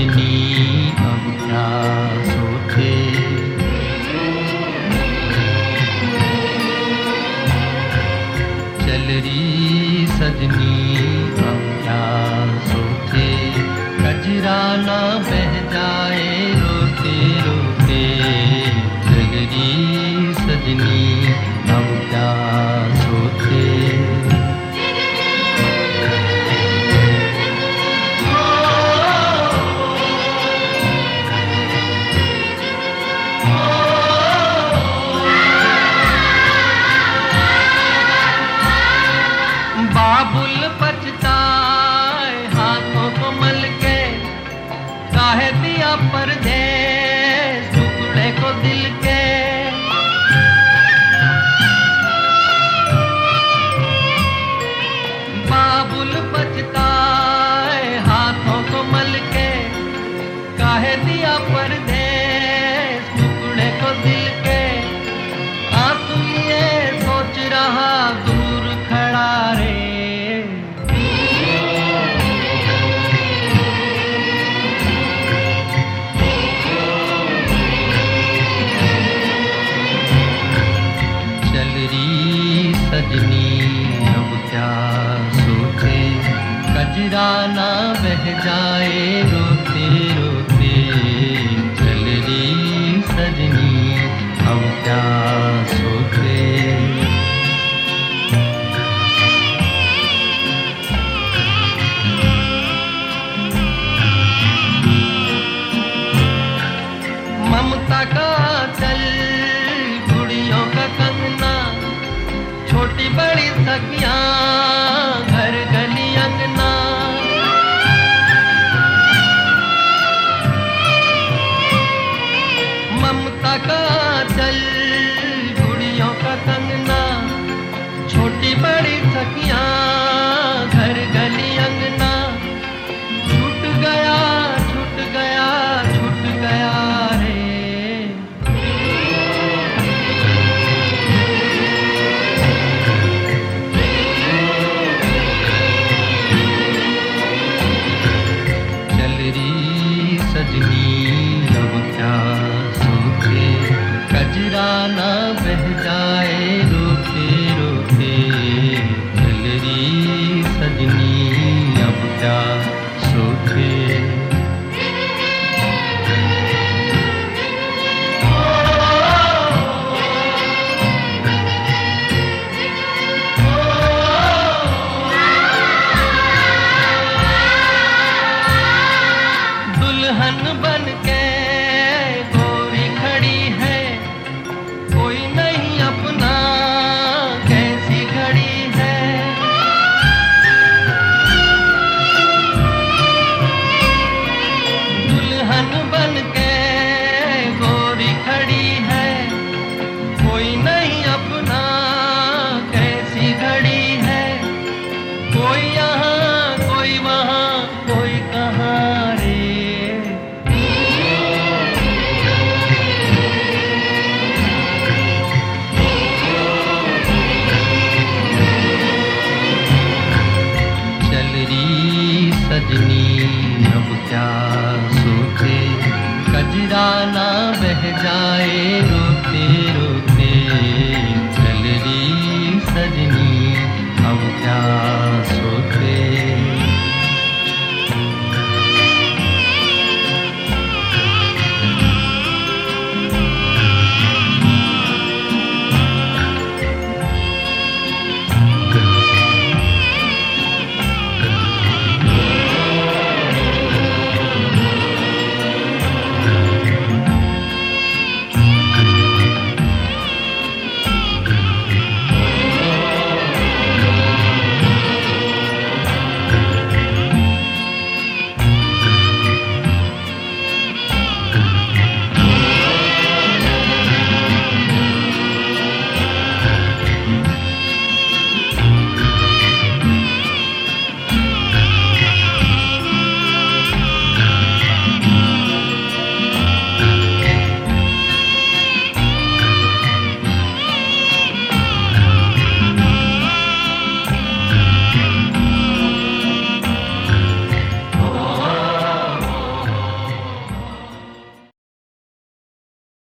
આજની અભ્યાસો છે. ચલરી સજની અભ્યાસો છે. કજરાના બહેન सजनी हम upper deck. गाना बह जाए, रोते रोते। चल रही सजनी हम क्या सोते ममता का चल, गुड़ियों का कंगना, छोटी बड़ी सखियाँ। didn't बन के खजराना बह जाए रोते रोते। चल रही सजनी हम क्या सोते